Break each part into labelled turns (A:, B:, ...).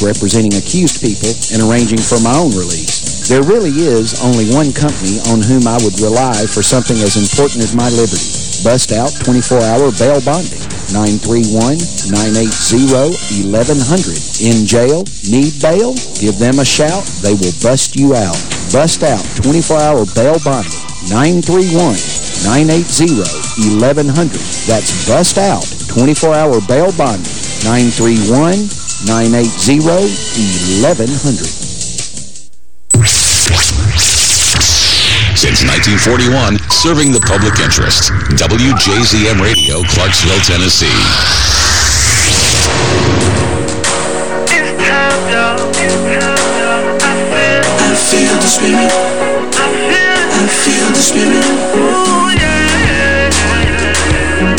A: representing accused people and arranging for my own release. There really is only one company on whom I would rely for something as important as my liberty. Bust out 24-hour bail bonding. 931-980-1100. In jail? Need bail? Give them a shout. They will bust you out. Bust out 24-hour bail bonding. 931-980-1100. That's Bust Out 24-hour bail bonding. 931-980-1100.
B: Since 1941, serving the public interest. WJZM Radio, Clarksville, Tennessee.
C: I feel the spirit. I feel the spirit.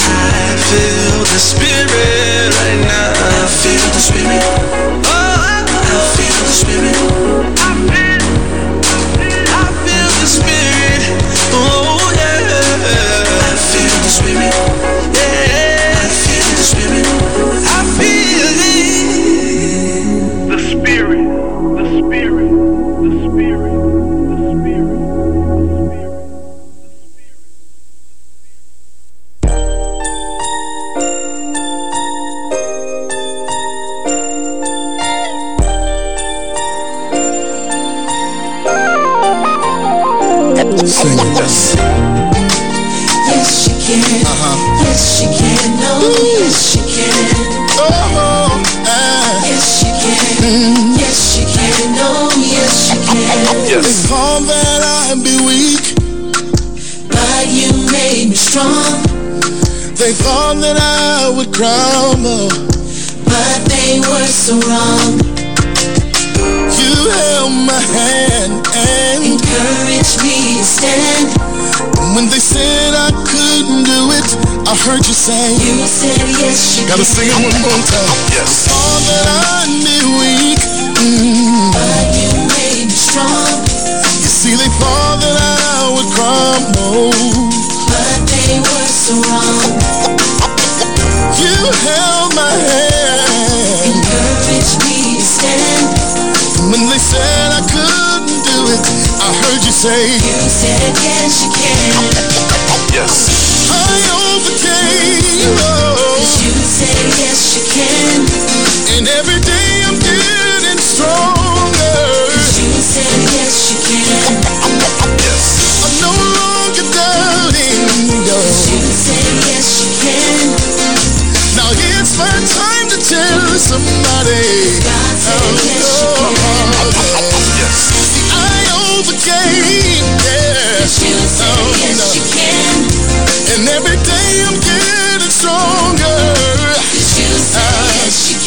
C: I feel the spirit the spirit. Oh, I feel the spirit.
D: Thought that I would crumble.
C: But they were so wrong.
D: You held my hand and
C: Encouraged me to stand.
D: when they said I couldn't do it, I heard you say.
C: You said yes, she
D: Gotta sing it one more time. Yes. Thought that I'd be weak. Mm.
C: But you made me strong.
D: You see, they thought that I would crumble.
C: But they were so wrong.
D: You held my hand
C: Encouraged me to stand.
D: when they said I couldn't do it. I heard you say.
C: You said yes, you can.
D: Yes. I overcame. Oh.
C: You said yes, you can.
D: And every day I'm getting stronger.
C: You said yes, you can.
D: I'm no longer doubting. No.
C: You said yes, you can.
D: My time to tell somebody.
C: God said yes, can.
D: I overcame. Yeah. Oh, no.
C: can.
D: And every day I'm getting stronger.
C: You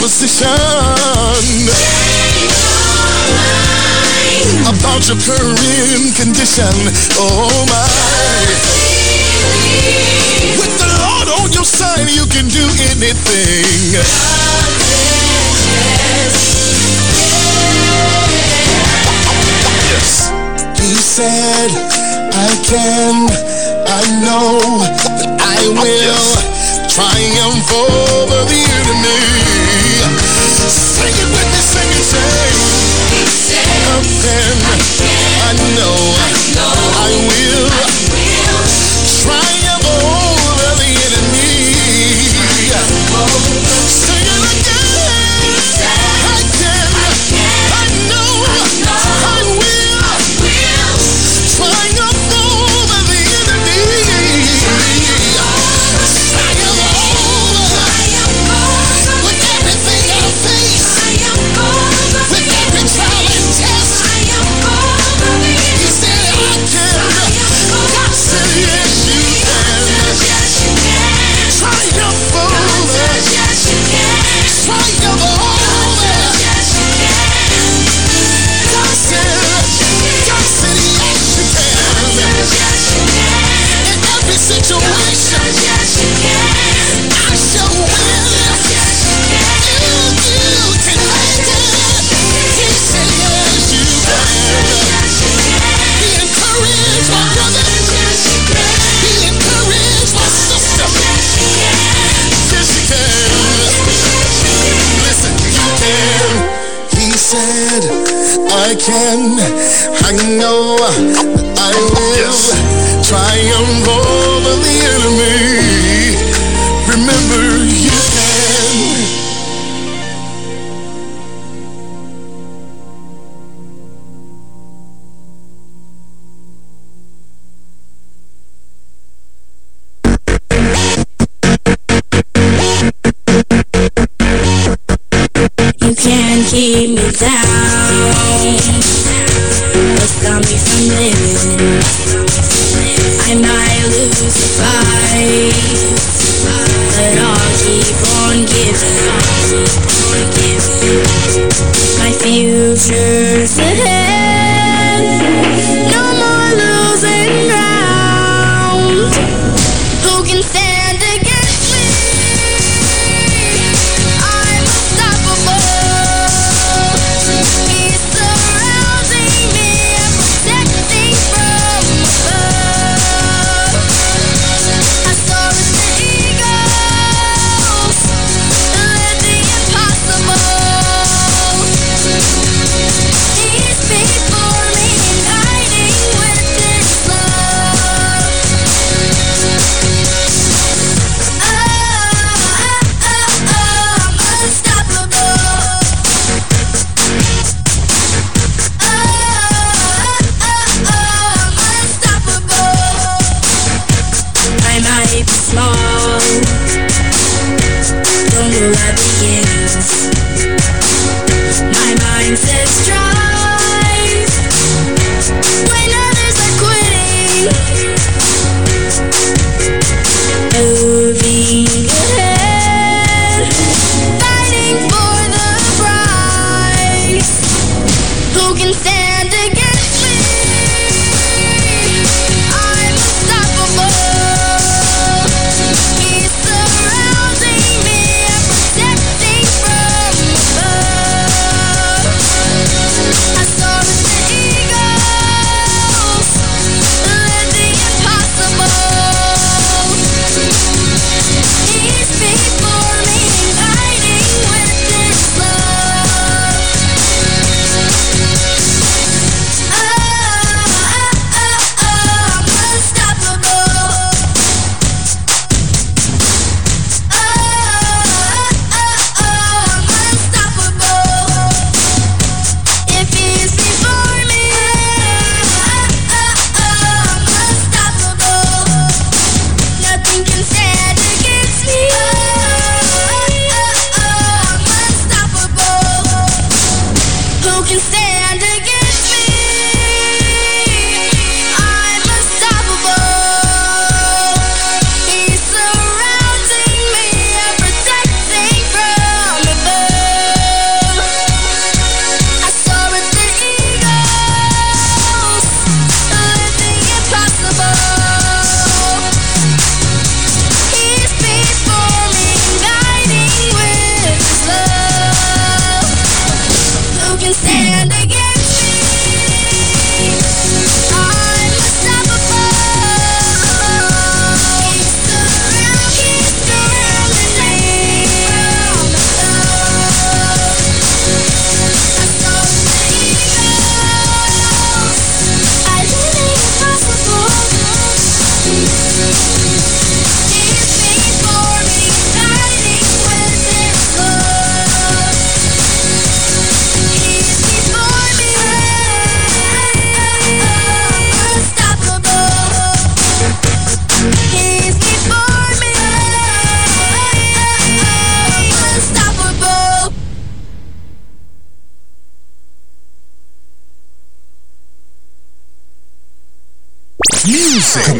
D: opposition about your current condition. Oh my. With the Lord on your side, you can do anything. Yes. He said, I can, I know that I will triumph me
E: down.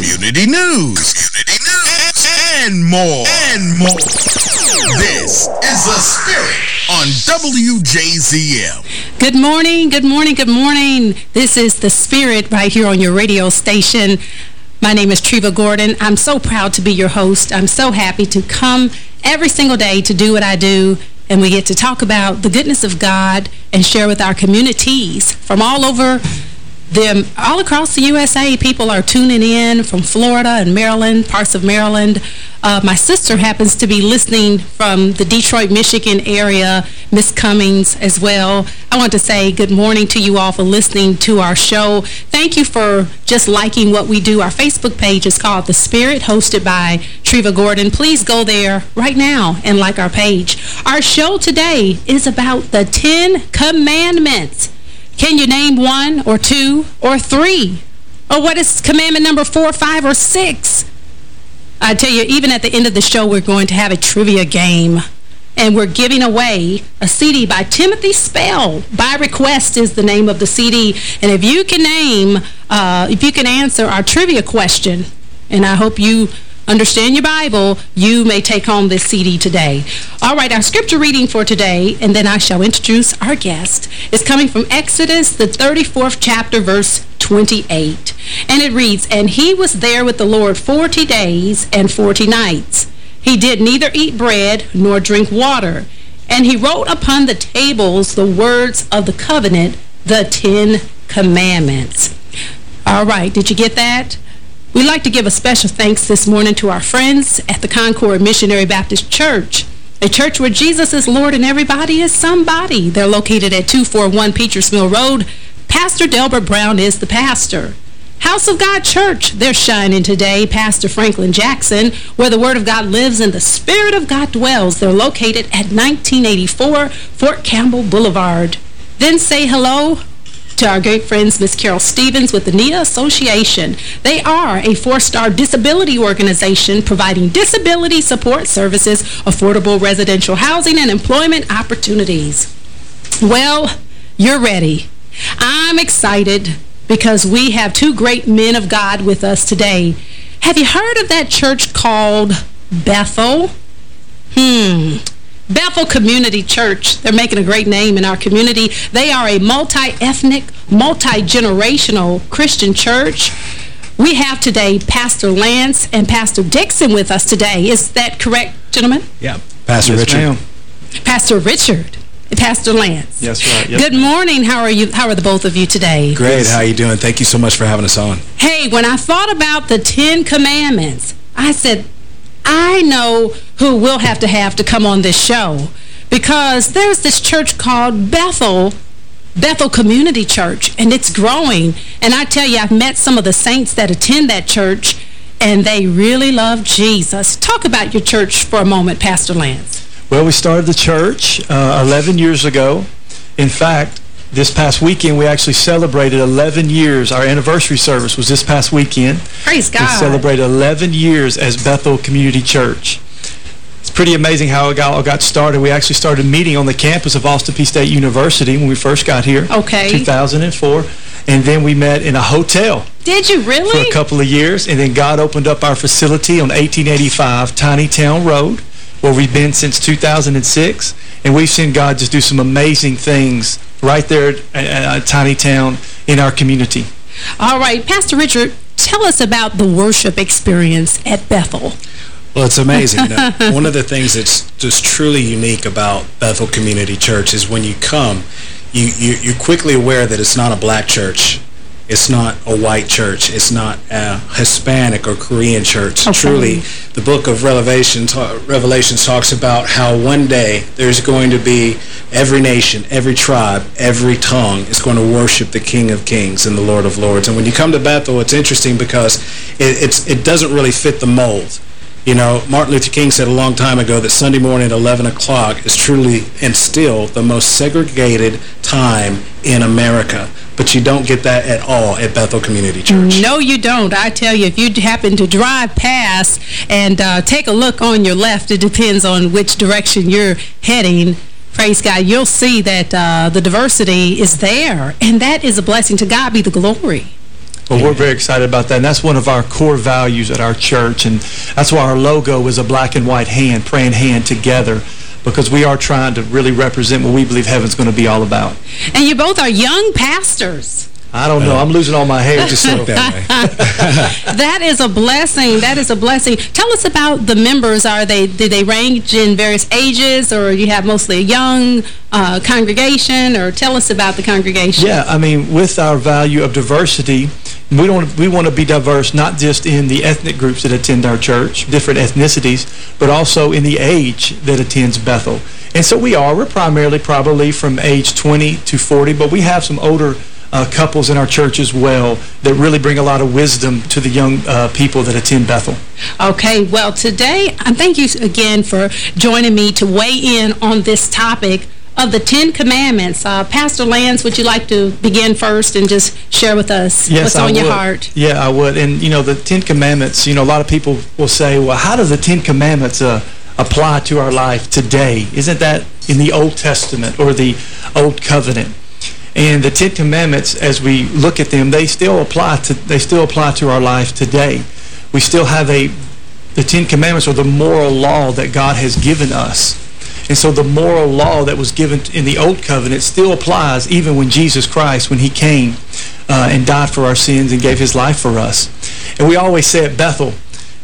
F: community news, community news, and more, and more. This is the spirit on WJZM.
G: Good morning, good morning, good morning. This is the spirit right here on your radio station. My name is Treva Gordon. I'm so proud to be your host. I'm so happy to come every single day to do what I do and we get to talk about the goodness of God and share with our communities from all over them all across the USA. People are tuning in from Florida and Maryland, parts of Maryland. Uh, my sister happens to be listening from the Detroit, Michigan area, Miss Cummings as well. I want to say good morning to you all for listening to our show. Thank you for just liking what we do. Our Facebook page is called The Spirit, hosted by Treva Gordon. Please go there right now and like our page. Our show today is about the Ten Commandments. Can you name one or two or three? Or what is commandment number four, five, or six? I tell you, even at the end of the show, we're going to have a trivia game. And we're giving away a CD by Timothy Spell. By Request is the name of the CD. And if you can name, uh, if you can answer our trivia question, and I hope you understand your Bible, you may take home this CD today. All right, our scripture reading for today, and then I shall introduce our guest, is coming from Exodus, the 34th chapter, verse 28. And it reads, And he was there with the Lord 40 days and 40 nights. He did neither eat bread nor drink water. And he wrote upon the tables the words of the covenant, the Ten Commandments. All right, did you get that? We'd like to give a special thanks this morning to our friends at the Concord Missionary Baptist Church, a church where Jesus is Lord and everybody is somebody. They're located at 241 Peters Mill Road. Pastor Delbert Brown is the pastor. House of God Church, they're shining today. Pastor Franklin Jackson, where the Word of God lives and the Spirit of God dwells. They're located at 1984 Fort Campbell Boulevard. Then say hello to our great friends, Miss Carol Stevens with the NIA Association. They are a four-star disability organization providing disability support services, affordable residential housing, and employment opportunities. Well, you're ready. I'm excited because we have two great men of God with us today. Have you heard of that church called Bethel? Hmm. Bethel Community Church. They're making a great name in our community. They are a multi-ethnic, multi-generational Christian church. We have today Pastor Lance and Pastor Dixon with us today. Is that correct, gentlemen?
H: Yeah. Pastor
I: Yes,
H: Richard.
I: ma'am.
G: Pastor Richard Pastor Lance.
I: Yes, right. Yes,
G: Good morning. How are you? How are the both of you today?
H: Great. How are you doing? Thank you so much for having us on.
G: Hey, when I thought about the Ten Commandments, I said, I know who we'll have to have to come on this show because there's this church called Bethel, Bethel Community Church, and it's growing. And I tell you, I've met some of the saints that attend that church, and they really love Jesus. Talk about your church for a moment, Pastor Lance.
I: Well, we started the church uh, 11 years ago. In fact, this past weekend, we actually celebrated 11 years. Our anniversary service was this past weekend.
G: Praise God.
I: We celebrated 11 years as Bethel Community Church. It's pretty amazing how it got, all got started. We actually started meeting on the campus of Austin Peay State University when we first got here.
G: Okay.
I: 2004. And then we met in a hotel
G: Did you really?
I: for a couple of years, and then God opened up our facility on 1885 Tiny Town Road, where we've been since 2006, and we've seen God just do some amazing things right there at, at Tiny Town in our community.
G: All right, Pastor Richard, tell us about the worship experience at Bethel.
H: Well, it's amazing. You one of the things that's just truly unique about Bethel Community Church is when you come, you, you, you're quickly aware that it's not a black church. It's not a white church. It's not a Hispanic or Korean church.
G: Okay.
H: Truly, the book of Revelation, ta- Revelations talks about how one day there's going to be every nation, every tribe, every tongue is going to worship the King of Kings and the Lord of Lords. And when you come to Bethel, it's interesting because it, it's, it doesn't really fit the mold. You know, Martin Luther King said a long time ago that Sunday morning at 11 o'clock is truly and still the most segregated time in America. But you don't get that at all at Bethel Community Church.
G: No, you don't. I tell you, if you happen to drive past and uh, take a look on your left, it depends on which direction you're heading, praise God, you'll see that uh, the diversity is there. And that is a blessing. To God be the glory.
I: Well, we're very excited about that, and that's one of our core values at our church, and that's why our logo is a black and white hand, praying hand together, because we are trying to really represent what we believe heaven's going to be all about.
G: And you both are young pastors.
I: I don't know. I'm losing all my hair. Just look that way.
G: that is a blessing. That is a blessing. Tell us about the members. Are they do they range in various ages, or you have mostly a young uh, congregation? Or tell us about the congregation.
I: Yeah, I mean, with our value of diversity, we don't we want to be diverse not just in the ethnic groups that attend our church, different ethnicities, but also in the age that attends Bethel. And so we are. We're primarily probably from age 20 to 40, but we have some older uh, couples in our church as well that really bring a lot of wisdom to the young uh, people that attend Bethel.
G: Okay, well, today, and thank you again for joining me to weigh in on this topic of the Ten Commandments. Uh, Pastor Lance, would you like to begin first and just share with us
I: Yes,
G: what's on your heart?
I: Yeah, I would. And, you know, the Ten Commandments, you know, a lot of people will say, well, how do the Ten Commandments uh, apply to our life today? Isn't that in the Old Testament or the Old Covenant? And the Ten Commandments, as we look at them, they still apply to they still apply to our life today. We still have a the Ten Commandments are the moral law that God has given us. And so the moral law that was given in the Old Covenant still applies even when Jesus Christ, when he came uh, and died for our sins and gave his life for us. And we always say at Bethel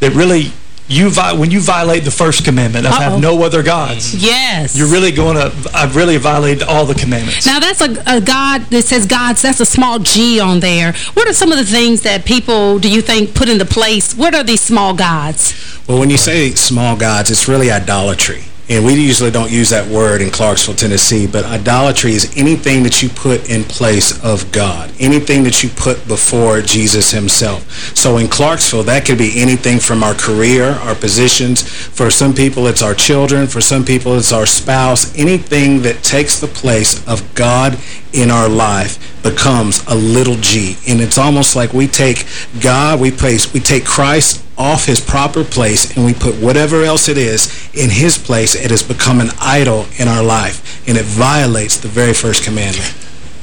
I: that really, you when you violate the first commandment of
G: Uh-oh.
I: have no other gods,
G: Yes.
I: you're really going to, I've really violated all the commandments.
G: Now, that's a, a God that says God's, that's a small G on there. What are some of the things that people, do you think, put into place? What are these small gods?
H: Well, when you say small gods, it's really idolatry. And we usually don't use that word in Clarksville, Tennessee, but idolatry is anything that you put in place of God, anything that you put before Jesus himself. So in Clarksville, that could be anything from our career, our positions. For some people, it's our children. For some people, it's our spouse. Anything that takes the place of God in our life becomes a little g. And it's almost like we take God, we place, we take Christ off his proper place and we put whatever else it is in his place, it has become an idol in our life. And it violates the very first commandment.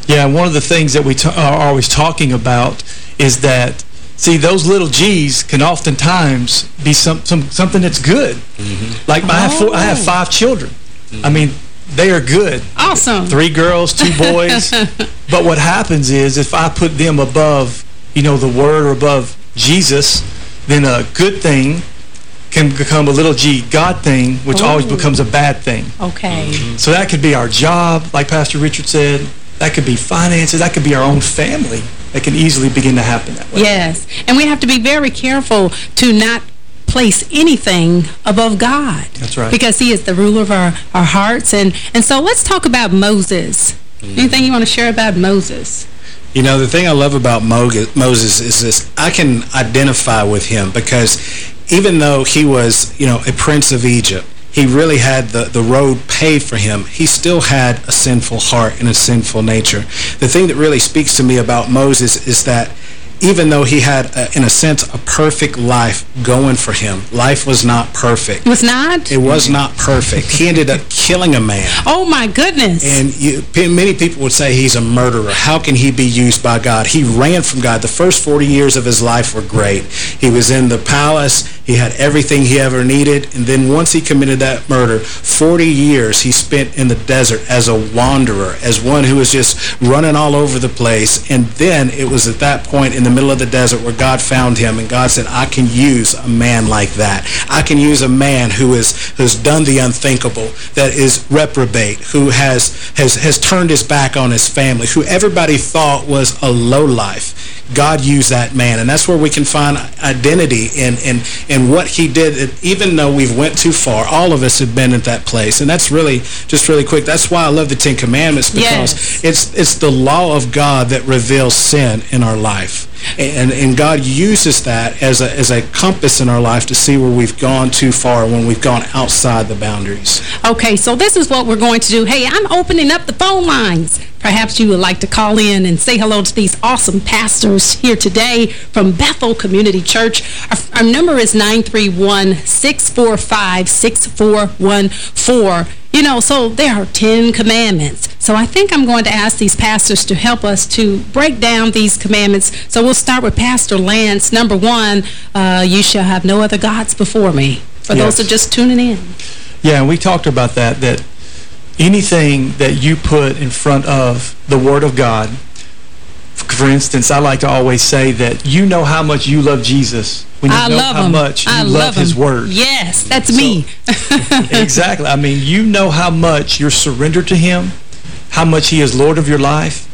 I: Yeah, one of the things that we uh, are always talking about is that, see, those little G's can oftentimes be some, some something that's good. Mm-hmm. Like, I, have four, I have oh. five children. I mean, they are good.
G: Awesome.
I: Three girls, two boys. but what happens is if I put them above, you know, the Word or above Jesus, then a good thing can become a little g God thing, which oh. always
G: Oh.
I: becomes a bad thing.
G: Okay. Mm-hmm.
I: So that could be our job, like Pastor Richard said. That could be finances. That could be our own family. That can easily begin to happen that way.
G: Yes. And we have to be very careful to not place anything above God.
I: That's right.
G: Because he is the ruler of our, our hearts. And, and so let's talk about Moses. Mm-hmm. Anything you want to share about Moses?
H: You know, the thing I love about Moses is this, I can identify with him because even though he was, you know, a prince of Egypt, he really had the, the road paved for him. He still had a sinful heart and a sinful nature. The thing that really speaks to me about Moses is that even though he had, uh in a sense, a perfect life going for him, life was not perfect.
G: It was not?
H: It was not perfect. He ended up killing a man.
G: Oh, my goodness.
H: And you, many people would say he's a murderer. How can he be used by God? He ran from God. The first 40 years of his life were great. He was in the palace. He had everything he ever needed. And then once he committed that murder, 40 years he spent in the desert as a wanderer, as one who was just running all over the place. And then it was at that point in the middle of the desert where God found him. And God said, I can use a man like that. I can use a man who is who's done the unthinkable, that is reprobate, who has has has turned his back on his family, who everybody thought was a low life. God used that man, and that's where we can find identity in in in what he did. Even though we've went too far, all of us have been at that place, and that's really just really quick. That's why I love the Ten Commandments because
G: Yes.
H: it's it's the law of God that reveals sin in our life. And, and God uses that as a, as a compass in our life to see where we've gone too far when we've gone outside the boundaries.
G: Okay, so this is what we're going to do. Hey, I'm opening up the phone lines. Perhaps you would like to call in and say hello to these awesome pastors here today from Bethel Community Church. Our, our number is 931-645-6414. You know, so there are 10 commandments. So I think I'm going to ask these pastors to help us to break down these commandments. So we'll start with Pastor Lance. Number one, uh, you shall have no other gods before me. For those
I: Yes.
G: that are just tuning in.
I: Yeah, and we talked about that, that anything that you put in front of the Word of God, For instance, I like to always say that you know how much you love Jesus when you
G: I
I: know
G: love
I: how
G: him.
I: much you
G: I
I: love,
G: love
I: his word.
G: Yes, that's me.
I: exactly. I mean, you know how much you're surrendered to him, how much he is Lord of your life,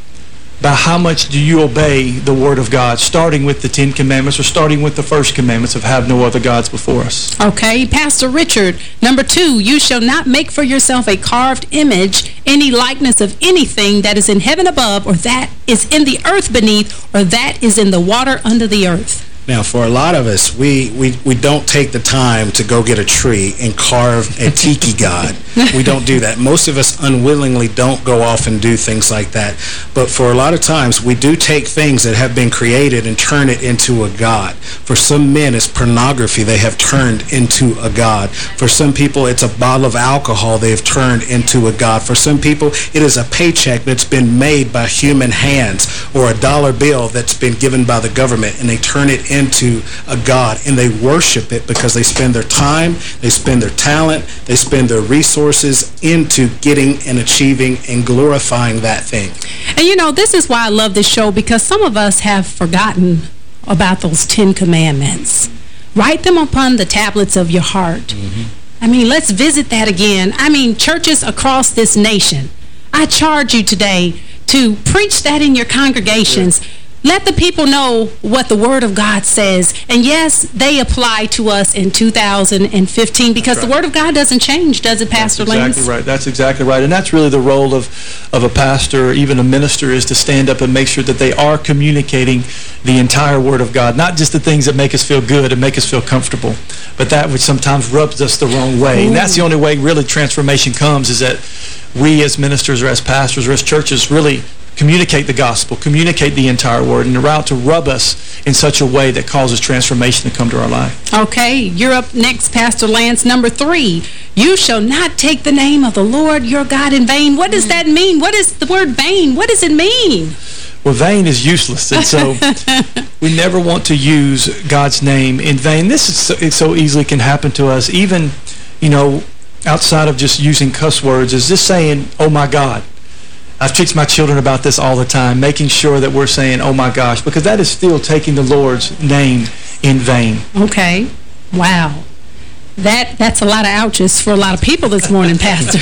I: by how much do you obey the word of God, starting with the Ten Commandments or starting with the first commandments of have no other gods before us.
G: Okay, Pastor Richard. Number two, you shall not make for yourself a carved image, any likeness of anything that is in heaven above, or that is in the earth beneath, or that is in the water under the earth.
H: Now, for a lot of us, we, we, we don't take the time to go get a tree and carve a tiki god. We don't do that. Most of us unwillingly don't go off and do things like that. But for a lot of times, we do take things that have been created and turn it into a god. For some men, it's pornography they have turned into a god. For some people, it's a bottle of alcohol they have turned into a god. For some people, it is a paycheck that's been made by human hands or a dollar bill that's been given by the government, and they turn it into a god, and they worship it because they spend their time, they spend their talent, they spend their resources into getting and achieving and glorifying that thing.
G: And you know, this is why I love this show, because some of us have forgotten about those Ten Commandments. Write them upon the tablets of your heart. Mm-hmm. I mean, let's visit that again. I mean, churches across this nation, I charge you today to preach that in your congregations. Let the people know what the Word of God says. And yes, they apply to us in 2015 because the Word of God doesn't change, does it, Pastor
I: That's
G: Lance?
I: exactly right. That's exactly right. And that's really the role of, of a pastor or even a minister is to stand up and make sure that they are communicating the entire Word of God, not just the things that make us feel good and make us feel comfortable, but that which sometimes rubs us the wrong way. And that's the only way really transformation comes is that we as ministers or as pastors or as churches really communicate the gospel, communicate the entire word, and are out to rub us in such a way that causes transformation to come to our life.
G: Okay, you're up next, Pastor Lance. Number three, you shall not take the name of the Lord your God in vain. What does that mean? What is the word vain? What does it mean?
I: Well, vain is useless, and so we never want to use God's name in vain. This is so, it so easily can happen to us, even, you know, outside of just using cuss words, is this saying, oh my God. I've teach my children about this all the time, making sure that we're saying, oh my gosh, because that is still taking the Lord's name in vain.
G: Okay, wow. That That's a lot of ouches for a lot of people this morning, Pastor.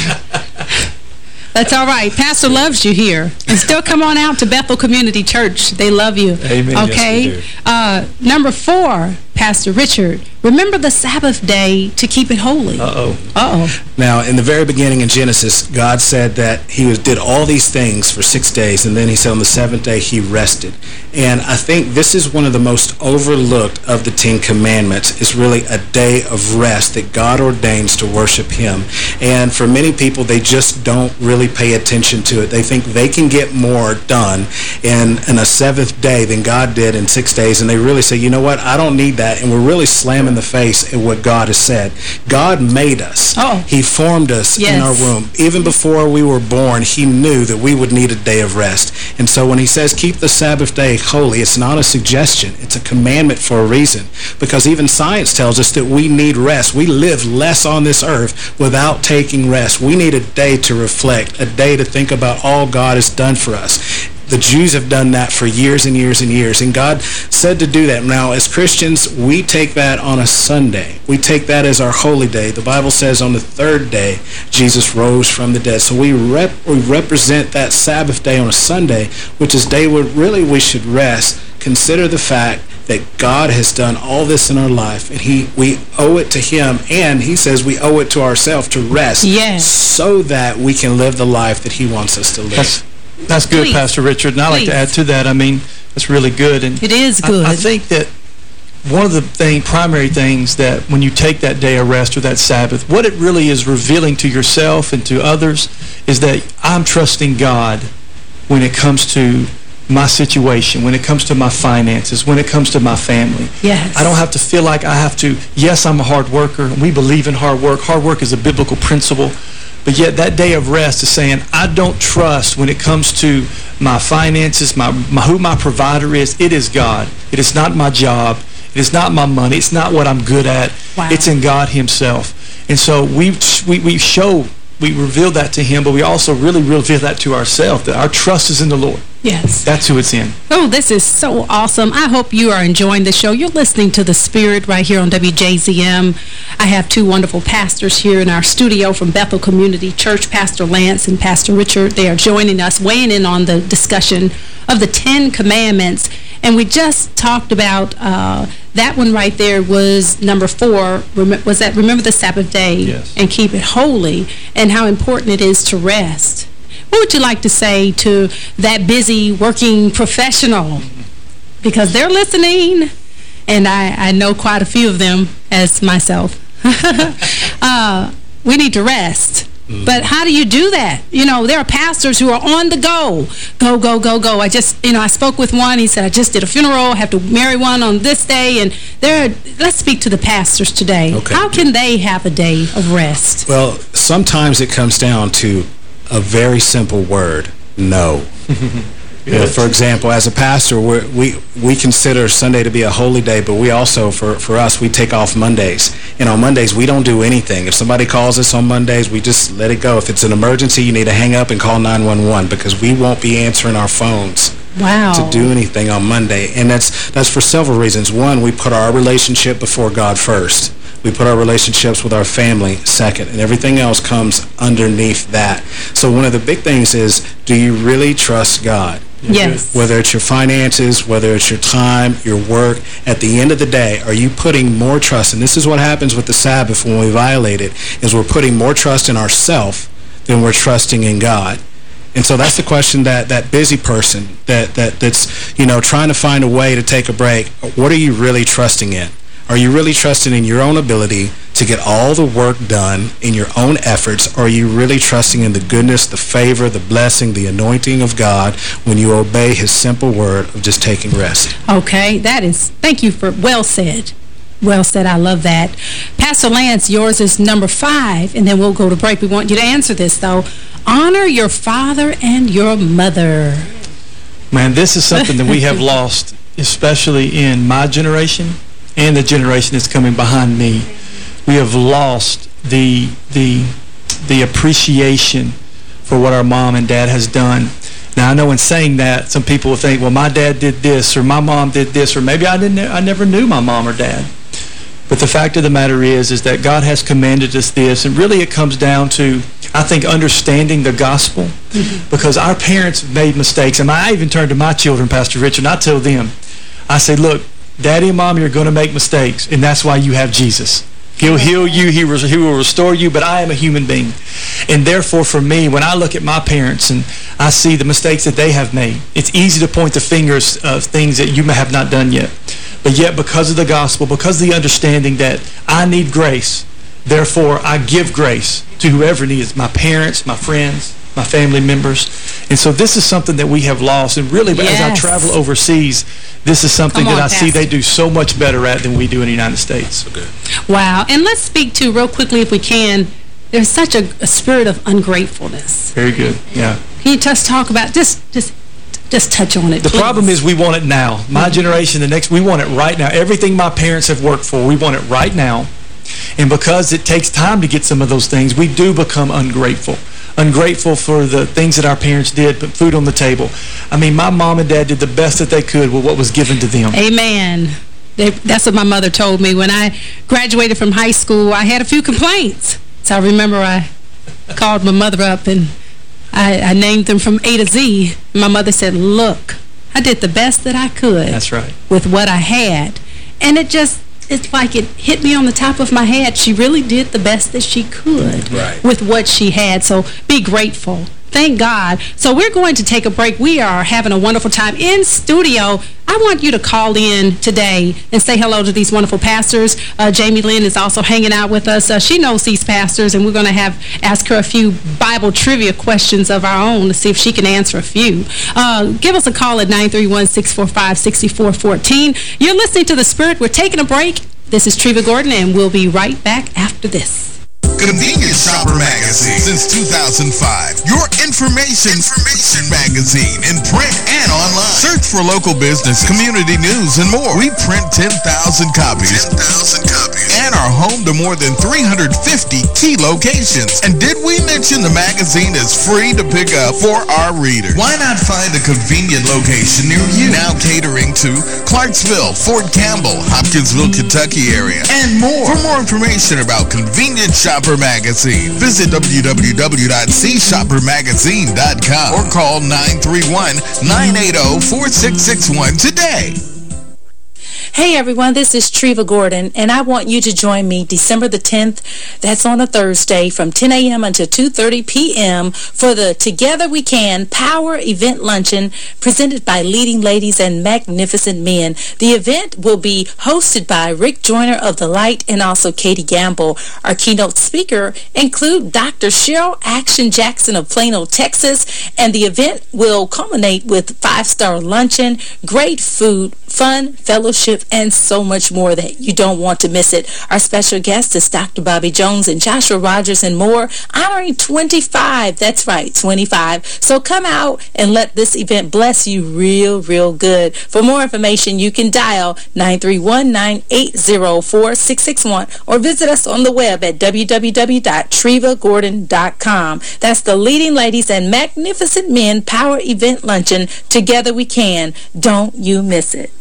G: That's all right. Pastor loves you here. And still come on out to Bethel Community Church. They love you.
I: Amen. Yes,
G: Okay?
I: do.
G: Uh, number four, Pastor Richard, remember the Sabbath day to keep it holy.
I: Uh-oh.
G: Uh-oh.
H: Now, in the very beginning in Genesis, God said that he was, did all these things for six days, and then he said on the seventh day he rested. And I think this is one of the most overlooked of the Ten Commandments, It's really a day of rest that God ordains to worship him. And for many people, they just don't really pay attention to it. They think they can get more done in, in a seventh day than God did in six days, and they really say, you know what, I don't need that, and we're really slamming the face at what God has said. God made us.
G: Oh.
H: He formed us in our womb. Even before we were born, he knew that we would need a day of rest. And so when he says keep the Sabbath day holy, it's not a suggestion. It's a commandment for a reason. Because even science tells us that we need rest. We live less on this earth without taking rest. We need a day to reflect, a day to think about all God has done for us. The Jews have done that for years and years and years, and God said to do that. Now, as Christians, we take that on a Sunday. We take that as our holy day. The Bible says on the third day, Jesus rose from the dead. So we, rep we represent that Sabbath day on a Sunday, which is day where really we should rest, consider the fact that God has done all this in our life, and he we owe it to him, and he says we owe it to ourselves to rest
G: Yes.
H: so that we can live the life that he wants us to live.
I: That's, that's good,
G: Please.
I: Pastor Richard. And I'd like to add to that, I mean, that's really good. And
G: It is good.
I: I, think that one of the thing, primary things that when you take that day of rest or that Sabbath, what it really is revealing to yourself and to others is that I'm trusting God when it comes to my situation, when it comes to my finances, when it comes to my family.
G: Yes.
I: I don't have to feel like I have to, yes, I'm a hard worker, we believe in hard work. Hard work is a biblical principle. But yet that day of rest is saying, I don't trust when it comes to my finances, my, my who my provider is. It is God. It is not my job. It is not my money. It's not what I'm good at.
G: Wow.
I: It's in God himself. And so we, we, we show, we reveal that to him, but we also really reveal that to ourselves, that our trust is in the Lord.
G: Yes.
I: That's who it's in.
G: Oh, this is so awesome. I hope you are enjoying the show. You're listening to The Spirit right here on WJZM. I have two wonderful pastors here in our studio from Bethel Community Church, Pastor Lance and Pastor Richard. They are joining us, weighing in on the discussion of the Ten Commandments. And we just talked about, uh, that one right there was number four, rem was that remember the Sabbath day
I: Yes.
G: and keep it holy, and how important it is to rest. What would you like to say to that busy working professional? Because they're listening, and I, I know quite a few of them as myself. uh, we need to rest. But how do you do that? You know, there are pastors who are on the go. Go, go, go, go. I just, you know, I spoke with one. He said, I just did a funeral. I have to marry one on this day. And there, let's speak to the pastors today.
H: Okay.
G: How can they have a day of rest?
H: Well, sometimes it comes down to a very simple word, no. You know, for example, as a pastor, we're, we we consider Sunday to be a holy day, but we also, for, for us, we take off Mondays. And on Mondays, we don't do anything. If somebody calls us on Mondays, we just let it go. If it's an emergency, you need to hang up and call 911 because we won't be answering our phones
G: Wow.
H: to do anything on Monday. And that's that's for several reasons. One, we put our relationship before God first. We put our relationships with our family second, and everything else comes underneath that. So one of the big things is, do you really trust God?
G: Yes.
H: Whether it's your finances, whether it's your time, your work, at the end of the day, are you putting more trust? And this is what happens with the Sabbath when we violate it, is we're putting more trust in ourselves than we're trusting in God. And so that's the question that that busy person that that that's you know trying to find a way to take a break. What are you really trusting in? Are you really trusting in your own ability to get all the work done in your own efforts? Or are you really trusting in the goodness, the favor, the blessing, the anointing of God when you obey his simple word of just taking rest?
G: Okay, that is, thank you for, well said. Well said, I love that. Pastor Lance, yours is number five, and then we'll go to break. We want you to answer this, though. Honor your father and your mother.
I: Man, this is something that we have lost, especially in my generation and the generation that's coming behind me. We have lost the the the appreciation for what our mom and dad has done. Now, I know in saying that, some people will think, well, my dad did this, or my mom did this, or maybe I didn't. I never knew my mom or dad. But the fact of the matter is, is that God has commanded us this, and really it comes down to, I think, understanding the gospel, mm-hmm. because our parents made mistakes, and I even turn to my children, Pastor Richard, and I tell them, I say, look, Daddy and Mom, you're going to make mistakes, and that's why you have Jesus. He'll heal you, he, he will restore you, but I am a human being. And therefore, for me, when I look at my parents and I see the mistakes that they have made, it's easy to point the fingers of things that you may have not done yet. But yet, because of the gospel, because of the understanding that I need grace, therefore I give grace to whoever needs, my parents, my friends, my family members. And so this is something that we have lost. And really, as I travel overseas, this is something
G: Come
I: that
G: on,
I: I see they do so much better at than we do in the United States.
G: Wow. And let's speak to, real quickly if we can, there's such a, a spirit of ungratefulness.
I: Very good. Yeah.
G: Can you just talk about, just, just, just touch on it,
I: The
G: please?
I: problem is we want it now. My mm-hmm. generation, the next, we want it right now. Everything my parents have worked for, we want it right now. And because it takes time to get some of those things, we do become ungrateful. Ungrateful for the things that our parents did, put food on the table. I mean, my mom and dad did the best that they could with what was given to them.
G: Amen. They, that's what my mother told me. When I graduated from high school, I had a few complaints. So I remember I called my mother up and I, I named them from A to Z. My mother said, look, I did the best that I could
I: That's right.
G: with what I had. And it just, it's like it hit me on the top of my head. She really did the best that she could
H: Right.
G: with what she had. So be grateful. Thank God. So we're going to take a break. We are having a wonderful time in studio. I want you to call in today and say hello to these wonderful pastors. Uh, Jamie Lynn is also hanging out with us. Uh, she knows these pastors, and we're going to have ask her a few Bible trivia questions of our own to see if she can answer a few. Uh, give us a call at 931-645-6414. You're listening to The Spirit. We're taking a break. This is Treva Gordon, and we'll be right back after this.
F: Convenience Shopper Magazine since 2005. Your information, information magazine in print and online. Search for local business, community news, and more. We print 10,000 copies. 10,000 copies. And are home to more than 350 key locations. And did we mention the magazine is free to pick up for our readers? Why not find a convenient location near you? Now catering to Clarksville, Fort Campbell, Hopkinsville, Kentucky area, and more. For more information about Convenience Shopper Magazine, visit www.cshoppermagazine.com or call 931-980-4661 today.
E: Hey everyone, this is Treva Gordon, and I want you to join me December the 10th, that's on a Thursday, from 10 a.m. until 2.30 p.m. for the Together We Can Power Event Luncheon presented by Leading Ladies and Magnificent Men. The event will be hosted by Rick Joyner of The Light and also Katie Gamble. Our keynote speaker include Dr. Cheryl Action Jackson of Plano, Texas, and the event will culminate with five-star luncheon, great food, fun, fellowship, and so much more that you don't want to miss it. Our special guest is Dr. Bobby Jones and Joshua Rogers and more, honoring 25. That's right, 25. So come out and let this event bless you real, real good. For more information, you can dial 931-980-4661 or visit us on the web at www.trevagordon.com. That's the Leading Ladies and Magnificent Men Power Event Luncheon. Together we can. Don't you miss it.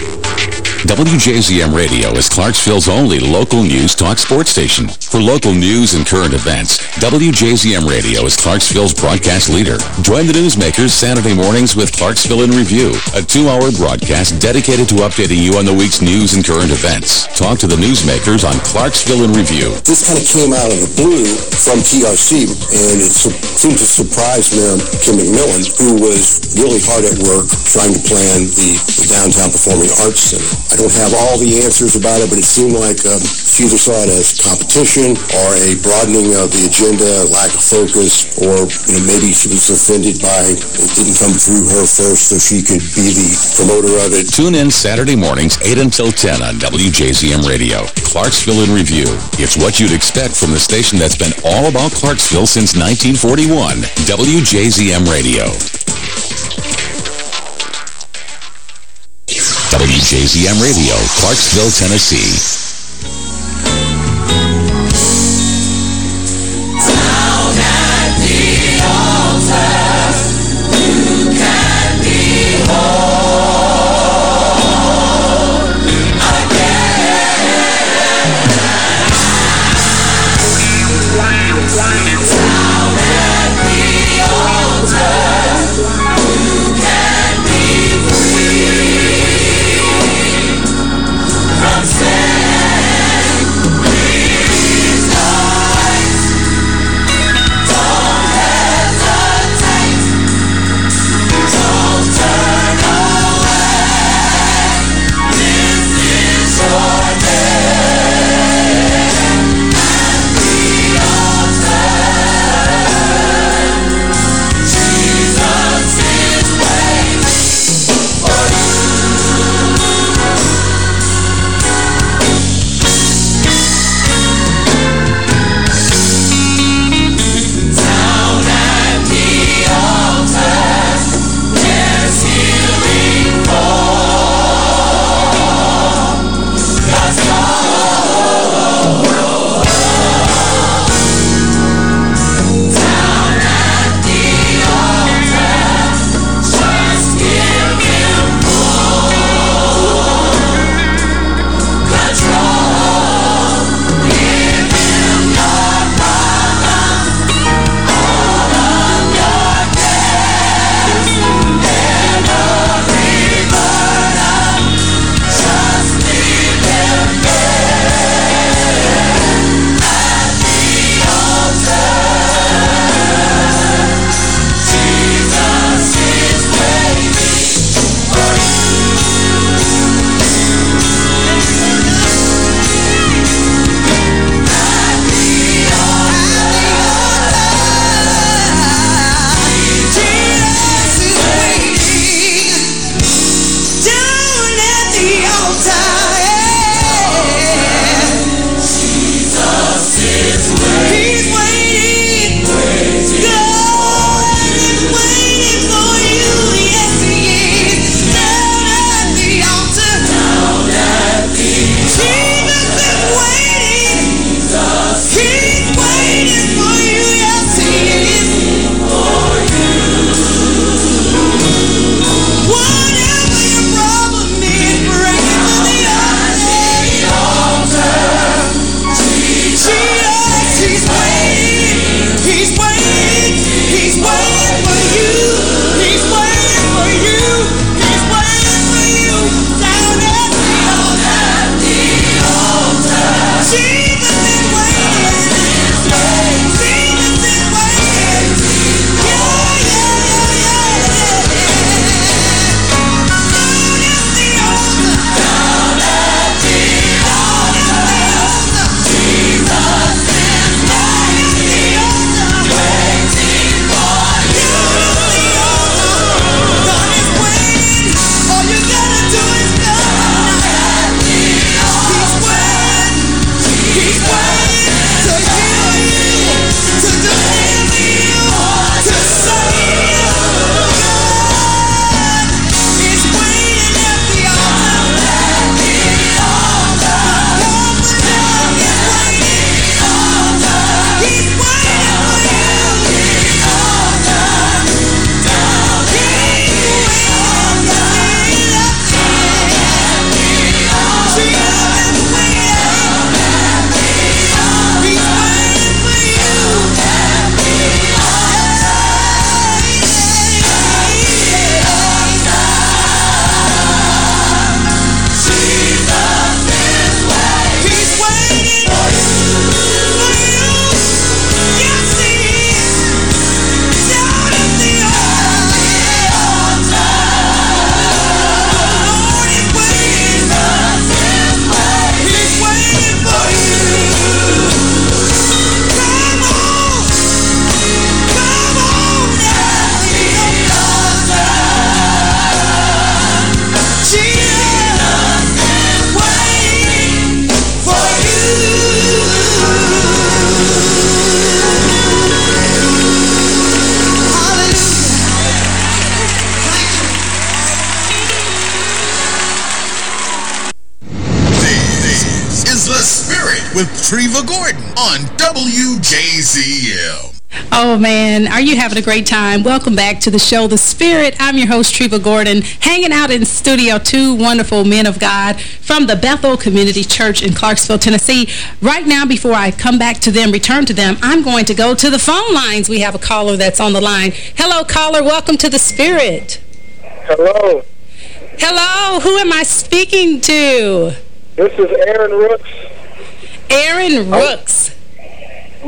E: Thank you.
B: WJZM Radio is Clarksville's only local news talk sports station. For local news and current events, WJZM Radio is Clarksville's broadcast leader. Join the newsmakers Saturday mornings with Clarksville in Review, a two-hour broadcast dedicated to updating you on the week's news and current events. Talk to the newsmakers on Clarksville in Review.
D: This kind of came out of the blue from TRC, and it seemed to surprise Mayor Kim McMillan, who was really hard at work trying to plan the, the downtown performing arts center. I don't have all the answers about it, but it seemed like um, she either saw it as competition or a broadening of the agenda, lack of focus, or you know maybe she was offended by it didn't come through her first so she could be the promoter of it.
B: Tune in Saturday mornings 8 until 10 on WJZM Radio. Clarksville in Review. It's what you'd expect from the station that's been all about Clarksville since 1941. WJZM Radio. WJZM Radio, Clarksville, Tennessee.
J: From sin
F: WJZM.
G: Oh, man, are you having a great time? Welcome back to the show, The Spirit. I'm your host, Treva Gordon, hanging out in studio, two wonderful men of God from the Bethel Community Church in Clarksville, Tennessee. Right now, before I come back to them, return to them, I'm going to go to the phone lines. We have a caller that's on the line. Hello, caller. Welcome to The Spirit.
K: Hello.
G: Hello. Who am I speaking to?
K: This is Aaron Rooks.
G: Aaron Rooks.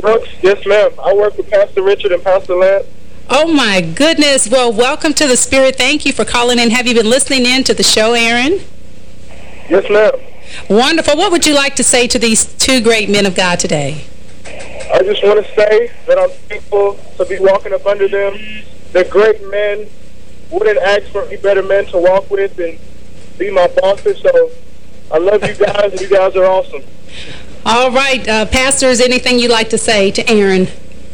K: Rooks, yes, ma'am. I work with Pastor Richard and Pastor Lance.
G: Oh, my goodness. Well, welcome to The Spirit. Thank you for calling in. Have you been listening in to the show, Aaron?
K: Yes, ma'am.
G: Wonderful. What would you like to say to these two great men of God today?
K: I just want to say that I'm thankful to be walking up under them. They're great men. Wouldn't ask for any better men to walk with and be my bosses. So I love you guys, and you guys are awesome.
G: All right, uh, Pastor, is anything you'd like to say to Aaron?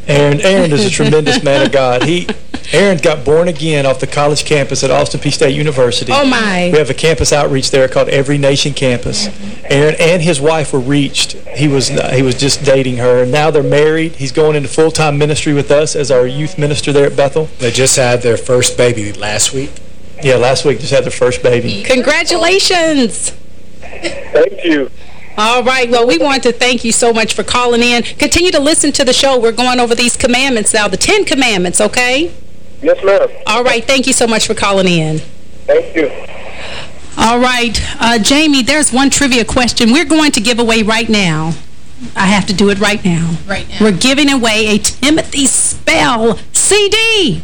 I: Aaron, Aaron is a tremendous man of God. He, Aaron got born again off the college campus at Austin Peay State University.
G: Oh, my.
I: We have a campus outreach there called Every Nation Campus. Aaron and his wife were reached. He was he was just dating her. And now they're married. He's going into full-time ministry with us as our youth minister there at Bethel.
H: They just had their first baby last week.
I: Yeah, last week just had their first baby.
G: Congratulations.
K: Thank you.
G: All right. Well, we want to thank you so much for calling in. Continue to listen to the show. We're going over these commandments now, the Ten Commandments, okay?
K: Yes, ma'am.
G: All right. Thank you so much for calling in.
K: Thank you.
G: All right. Uh, Jamie, there's one trivia question we're going to give away right now. I have to do it right now.
L: Right now.
G: We're giving away a Timothy Spell CD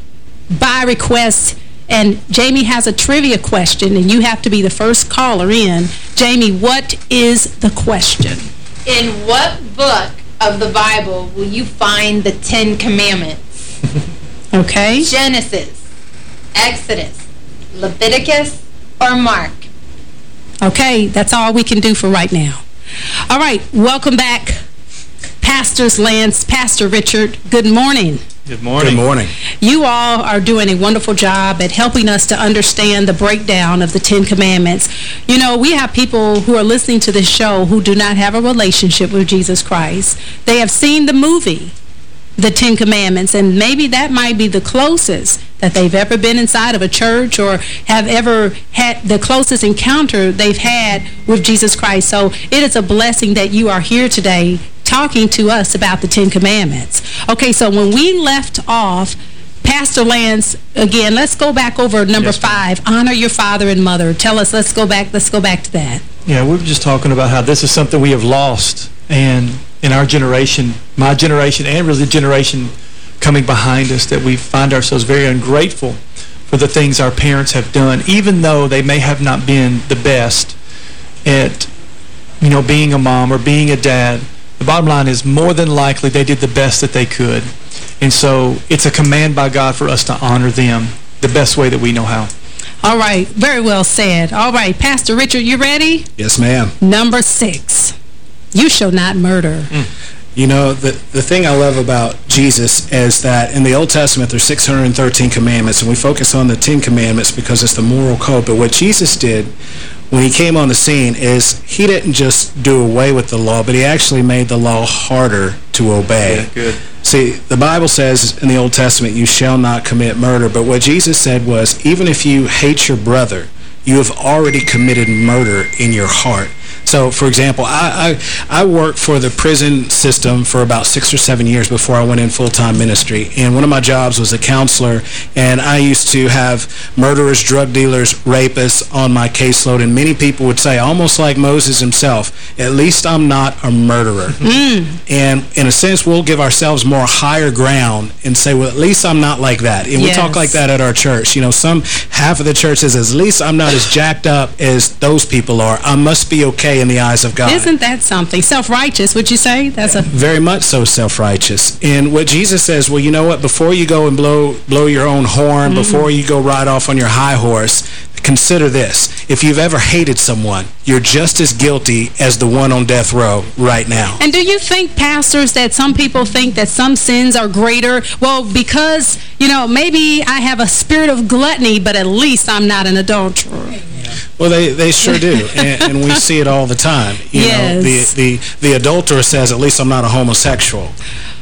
G: by request. And Jamie has a trivia question, and you have to be the first caller in. Jamie, what is the question?
L: In what book of the Bible will you find the Ten Commandments?
G: Okay.
L: Genesis, Exodus, Leviticus, or Mark?
G: Okay, that's all we can do for right now. All right, welcome back, Pastors Lance, Pastor Richard. Good morning.
I: Good morning.
H: Good morning.
G: You all are doing a wonderful job at helping us to understand the breakdown of the Ten Commandments. You know, we have people who are listening to this show who do not have a relationship with Jesus Christ. They have seen the movie, The Ten Commandments, and maybe that might be the closest that they've ever been inside of a church or have ever had the closest encounter they've had with Jesus Christ. So it is a blessing that you are here today talking to us about the Ten Commandments. Okay, so when we left off, Pastor Lance, again, let's go back over number five. Honor your father and mother. Tell us, let's go back, let's go back to that.
I: Yeah, we were just talking about how this is something we have lost. And in our generation, my generation and really the generation coming behind us, that we find ourselves very ungrateful for the things our parents have done, even though they may have not been the best at, you know, being a mom or being a dad. The bottom line is more than likely they did the best that they could. And so it's a command by God for us to honor them the best way that we know how.
G: All right, very well said. All right, Pastor Richard, you ready?
H: Yes, ma'am.
G: Number six, you shall not murder. Mm.
H: You know, the, the thing I love about Jesus is that in the Old Testament there's 613 commandments, and we focus on the 10 commandments because it's the moral code. But what Jesus did when he came on the scene is he didn't just do away with the law, but he actually made the law harder to obey.
I: good.
H: See, the Bible says in the Old Testament, you shall not commit murder. But what Jesus said was, even if you hate your brother, you have already committed murder in your heart. So, for example, I, I, I worked for the prison system for about six or seven years before I went in full-time ministry. And one of my jobs was a counselor, and I used to have murderers, drug dealers, rapists on my caseload. And many people would say, almost like Moses himself, at least I'm not a murderer. Hmm. And in a sense, we'll give ourselves more higher ground and say, well, at least I'm not like that. And we talk like that at our church. You know, some half of the church says, at least I'm not as jacked up as those people are. I must be okay in the eyes of God.
G: Isn't that something? Self-righteous, would you say? That's a...
H: Very much so self-righteous. And what Jesus says, well, you know what? Before you go and blow blow your own horn,
G: Mm-hmm.
H: before you go ride off on your high horse, consider this. If you've ever hated someone, you're just as guilty as the one on death row right now.
G: And do you think, pastors, that some people think that some sins are greater? Well, because, you know, maybe I have a spirit of gluttony, but at least I'm not an adulterer.
H: Well, they, they sure do, and, and we see it all the time. You know, the, the, the adulterer says, at least I'm not a homosexual.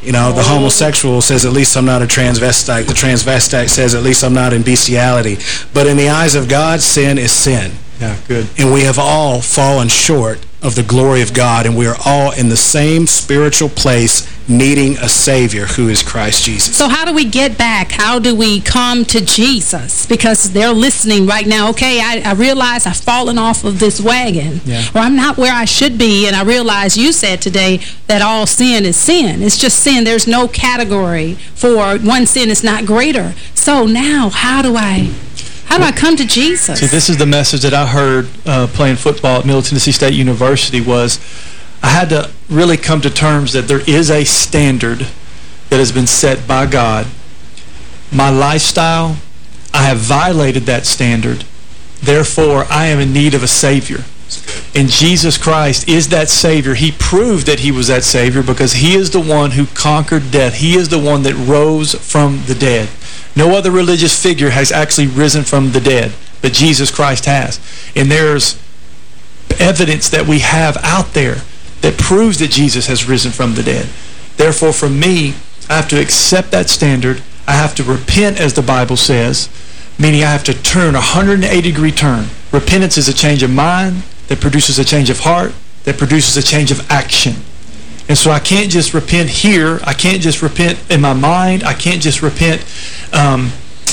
H: You know,
G: Oh.
H: the homosexual says, at least I'm not a transvestite. The transvestite says, at least I'm not in bestiality. But in the eyes of God, sin is sin.
I: Yeah, good.
H: And we have all fallen short of the glory of God, and we are all in the same spiritual place needing a Savior who is Christ Jesus.
G: So how do we get back? How do we come to Jesus? Because they're listening right now. Okay, I, I realize I've fallen off of this wagon.
I: Yeah.
G: Or I'm not where I should be. And I realize you said today that all sin is sin. It's just sin. There's no category for one sin is not greater. So now how do I... How do I come to Jesus?
I: See, this is the message that I heard uh, playing football at Middle Tennessee State University was I had to really come to terms that there is a standard that has been set by God. My lifestyle, I have violated that standard. Therefore, I am in need of a Savior. And Jesus Christ is that Savior. He proved that He was that Savior because He is the one who conquered death. He is the one that rose from the dead. No other religious figure has actually risen from the dead, but Jesus Christ has. And there's evidence that we have out there that proves that Jesus has risen from the dead. Therefore, for me, I have to accept that standard. I have to repent, as the Bible says, meaning I have to turn a 180-degree turn. Repentance is a change of mind that produces a change of heart, that produces a change of action. And so I can't just repent here. I can't just repent in my mind. I can't just repent. Um,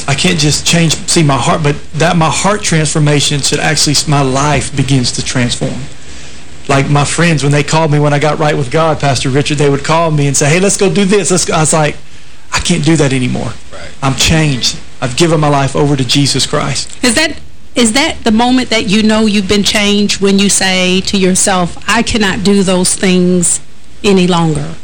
I: I can't just change, see my heart, but that my heart transformation should actually, my life begins to transform. Like my friends, when they called me when I got right with God, Pastor Richard, they would call me and say, hey, let's go do this. Let's go. I was like, I can't do that anymore. Right. I'm changed. I've given my life over to Jesus Christ.
G: Is that is that the moment that you know you've been changed when you say to yourself, I cannot do those things any longer?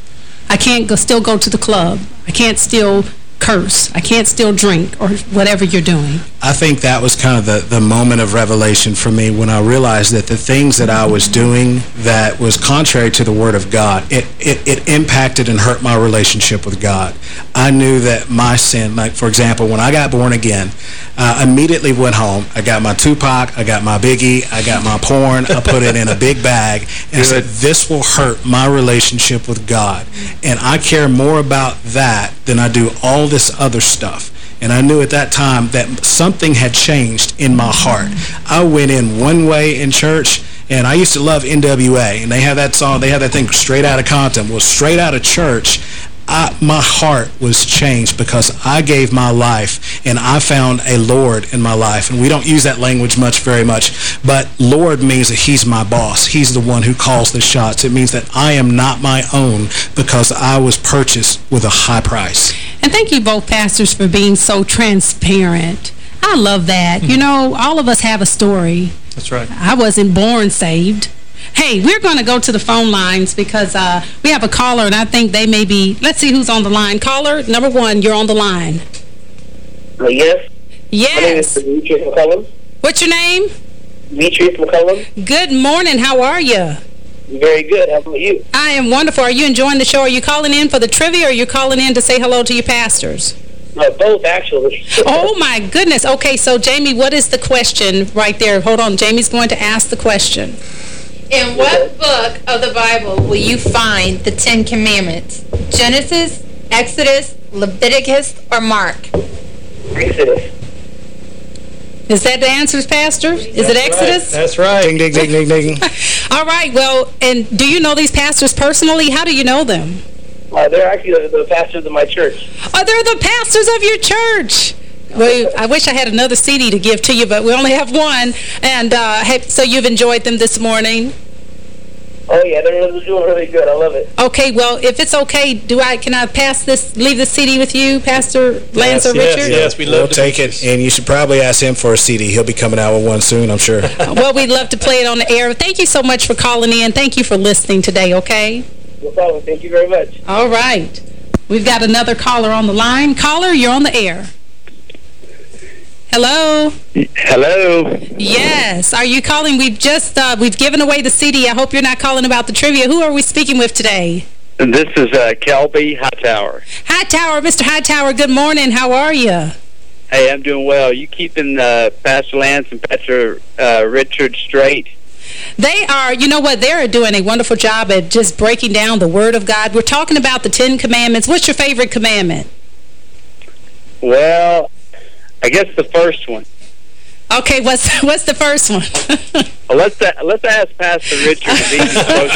G: I can't go, still go to the club. I can't still curse. I can't still drink or whatever you're doing.
H: I think that was kind of the, the moment of revelation for me when I realized that the things that I was doing that was contrary to the Word of God, it, it, it impacted and hurt my relationship with God. I knew that my sin, like for example, when I got born again, I immediately went home. I got my Tupac, I got my Biggie, I got my porn, I put it in a big bag, and I said, this will hurt my relationship with God. And I care more about that than I do all this other stuff. And I knew at that time that something had changed in my heart. I went in one way in church, and I used to love NWA, and they have that song, they have that thing, Straight Out of Compton. Well, straight out of church, I, my heart was changed because I gave my life and I found a Lord in my life. And we don't use that language much, very much. But Lord means that he's my boss. He's the one who calls the shots. It means that I am not my own because I was purchased with a high price.
G: And thank you both pastors for being so transparent. I love that. You know, all of us have a story.
I: That's right.
G: I wasn't born saved. Hey, we're going to go to the phone lines because uh, we have a caller, and I think they may be... Let's see who's on the line. Caller, number one, you're on the line.
K: Uh, yes.
G: Yes.
K: My name is Demetrius McCullum.
G: What's your name?
K: Demetrius McCullum.
G: Good morning. How are you?
K: Very good. How about you?
G: I am wonderful. Are you enjoying the show? Are you calling in for the trivia, or are you calling in to say hello to your pastors?
K: Uh, both, actually.
G: oh, my goodness. Okay, so, Jamie, what is the question right there? Hold on. Jamie's going to ask the question.
L: In what book of the Bible will you find the Ten Commandments? Genesis, Exodus, Leviticus, or Mark?
K: Exodus.
G: Is that the answers, Pastor? Is it Exodus?
H: That's right. Ding, ding, ding, ding, ding.
G: All right, well, and do you know these pastors personally? How do you know them?
K: Uh, they're actually the, the pastors of my church.
G: Oh, they're the pastors of your church. Well, I wish I had another CD to give to you, but we only have one. And uh, hey, so you've enjoyed them this morning?
K: Oh, yeah, they're doing really good. I love it.
G: Okay, well, if it's okay, do I can I pass this, leave the CD with you, Pastor Lance or Richard?
H: Yes, we will take it. And you should probably ask him for a CD. He'll be coming out with one soon, I'm sure.
G: well, we'd love to play it on the air. Thank you so much for calling in. Thank you for listening today, okay?
K: No problem. Thank you very much.
G: All right. We've got another caller on the line. Caller, you're on the air. Hello?
M: Hello.
G: Yes. Are you calling? We've just, uh, we've given away the CD. I hope you're not calling about the trivia. Who are we speaking with today?
M: This is uh, Kelby Hightower.
G: Hightower. Mr. Hightower, good morning. How are you?
M: Hey, I'm doing well. You keeping uh, Pastor Lance and Pastor uh, Richard straight?
G: They are, you know what, they're doing a wonderful job at just breaking down the Word of God. We're talking about the Ten Commandments. What's your favorite commandment?
M: Well, I guess the first one.
G: Okay, what's what's the first one?
M: Well, let's uh, let's ask Pastor Richard if he can first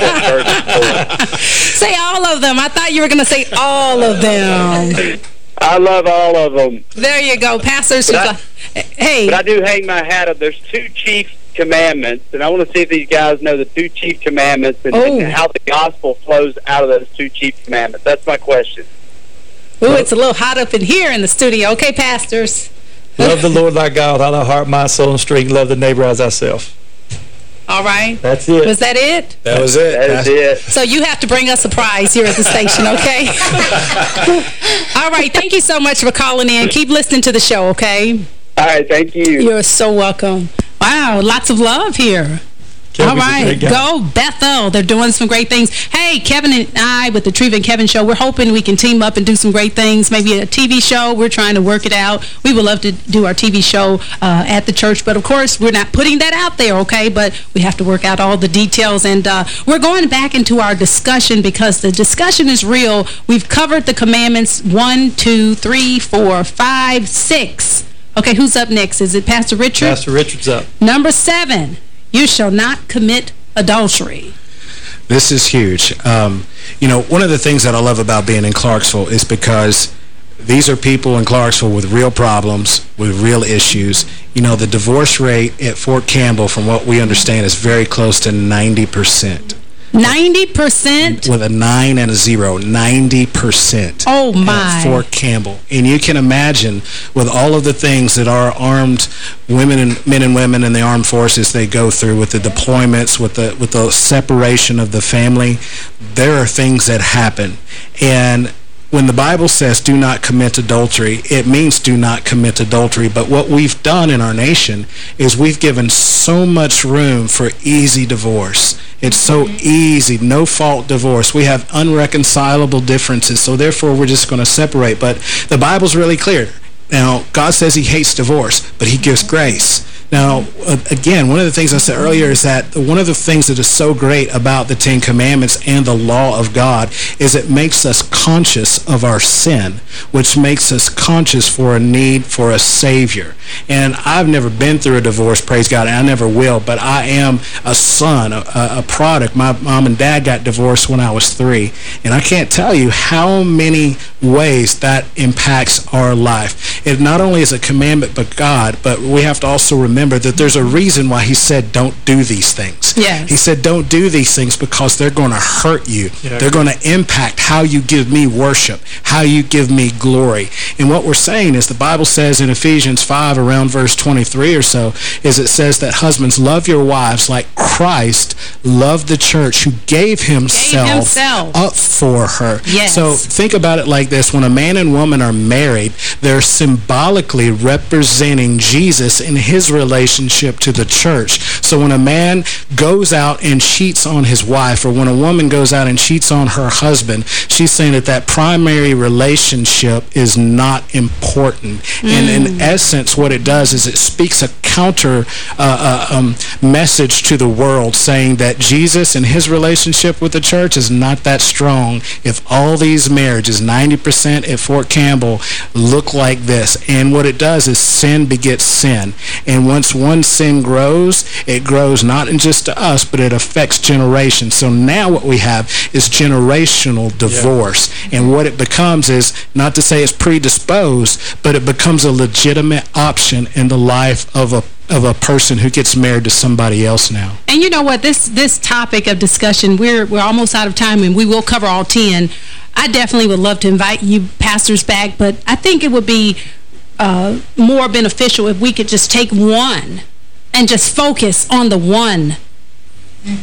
G: say all of them. I thought you were going to say all of them.
M: I love all of them.
G: There you go, Pastor.
M: But I-
G: Hey.
M: But I do hang my hat up. There's two chief commandments, and I want to see if these guys know the two chief commandments and,
G: Oh.
M: and how the gospel flows out of those two chief commandments. That's my question.
G: Ooh, it's a little hot up in here in the studio. Okay, pastors.
I: Love the Lord thy God with all thy heart, mind, soul, and strength. Love the neighbor as thyself.
G: All right.
I: That's it.
G: Was that it?
I: That was it.
M: That is it.
G: So you have to bring us a prize here at the station, okay? All right. Thank you so much for calling in. Keep listening to the show, okay?
M: All right. Thank you.
G: You're so welcome. Wow, lots of love here. All right, go Bethel. They're doing some great things. Hey, Kevin and I with the Treva and Kevin show, we're hoping we can team up and do some great things. Maybe a TV show. We're trying to work it out. We would love to do our TV show uh, at the church, but of course, we're not putting that out there, okay? But we have to work out all the details. And uh, we're going back into our discussion because the discussion is real. We've covered the commandments one, two, three, four, five, six. Okay, who's up next? Is it Pastor Richard?
I: Pastor Richard's up.
G: Number seven, you shall not commit adultery.
H: This is huge. Um, you know, one of the things that I love about being in Clarksville is because these are people in Clarksville with real problems, with real issues. You know, the divorce rate at Fort Campbell, from what we understand, is very close to 90%.
G: 90%?
H: With a 9 and a 0, 90%.
G: Oh, my.
H: At Fort Campbell. And you can imagine, with all of the things that our armed women and men and women in the armed forces they go through, with the deployments, with the with the separation of the family, there are things that happen. And when the Bible says do not commit adultery, it means do not commit adultery. But what we've done in our nation is we've given so much room for easy divorce. It's so mm-hmm. easy, no-fault divorce. We have unreconcilable differences, so therefore we're just going to separate. But the Bible's really clear. Now, God says he hates divorce, but he gives mm-hmm. grace. Now, again, one of the things I said earlier is that one of the things that is so great about the Ten Commandments and the law of God is it makes us conscious of our sin, which makes us conscious for a need for a Savior. And I've never been through a divorce, praise God, and I never will, but I am a son, a, a product. My mom and dad got divorced when I was three, and I can't tell you how many ways that impacts our life. It not only is a commandment but God, but we have to also remember that there's a reason why he said don't do these things.
G: Yes.
H: He said don't do these things because they're going to hurt you.
I: Yeah.
H: They're going to impact how you give me worship, how you give me glory. And what we're saying is the Bible says in Ephesians 5 around verse 23 or so is it says that husbands love your wives like Christ loved the church who gave himself,
G: himself.
H: up for her.
G: Yes.
H: So think about it like this. When a man and woman are married, they're symbolically representing Jesus in his relationship to the church. So when a man goes out and cheats on his wife or when a woman goes out and cheats on her husband, she's saying that that primary relationship is not important. And in essence, what it does is it speaks a counter uh, uh, um, message to the world saying that Jesus and his relationship with the church is not that strong if all these marriages, 90% at Fort Campbell, look like this. And what it does is sin begets sin. And once one sin grows, it grows not just to us, but it affects generations. So now what we have is generational divorce. And what it becomes is, not to say it's predisposed, but it becomes a legitimate option in the life of a of a person who gets married to somebody else now.
G: And you know what? This this topic of discussion, we're we're almost out of time, and we will cover all 10. I definitely would love to invite you pastors back, but I think it would be uh, more beneficial if we could just take one and just focus on the one.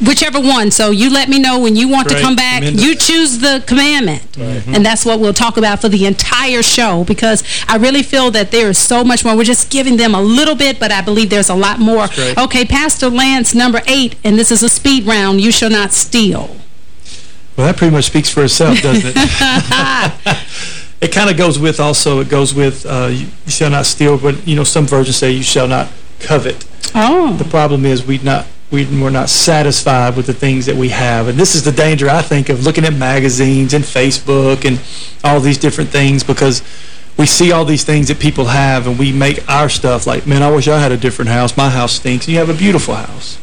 G: Whichever one. So you let me know when you want to come back.
I: I'm
G: You choose the commandment. And that's what we'll talk about for the entire show because I really feel that there is so much more. We're just giving them a little bit, but I believe there's a lot more.
I: great.
G: Okay, Pastor Lance, number eight, and this is a speed round. You shall not steal.
I: Well, that pretty much speaks for itself, doesn't it? it kind of goes with also, it goes with uh, you, you shall not steal, but, you know, some versions say you shall not covet.
G: Oh.
I: The problem is we not we, we're not satisfied with the things that we have. And this is the danger, I think, of looking at magazines and Facebook and all these different things because we see all these things that people have and we make our stuff like, man, I wish I had a different house. My house stinks. And you have a beautiful house.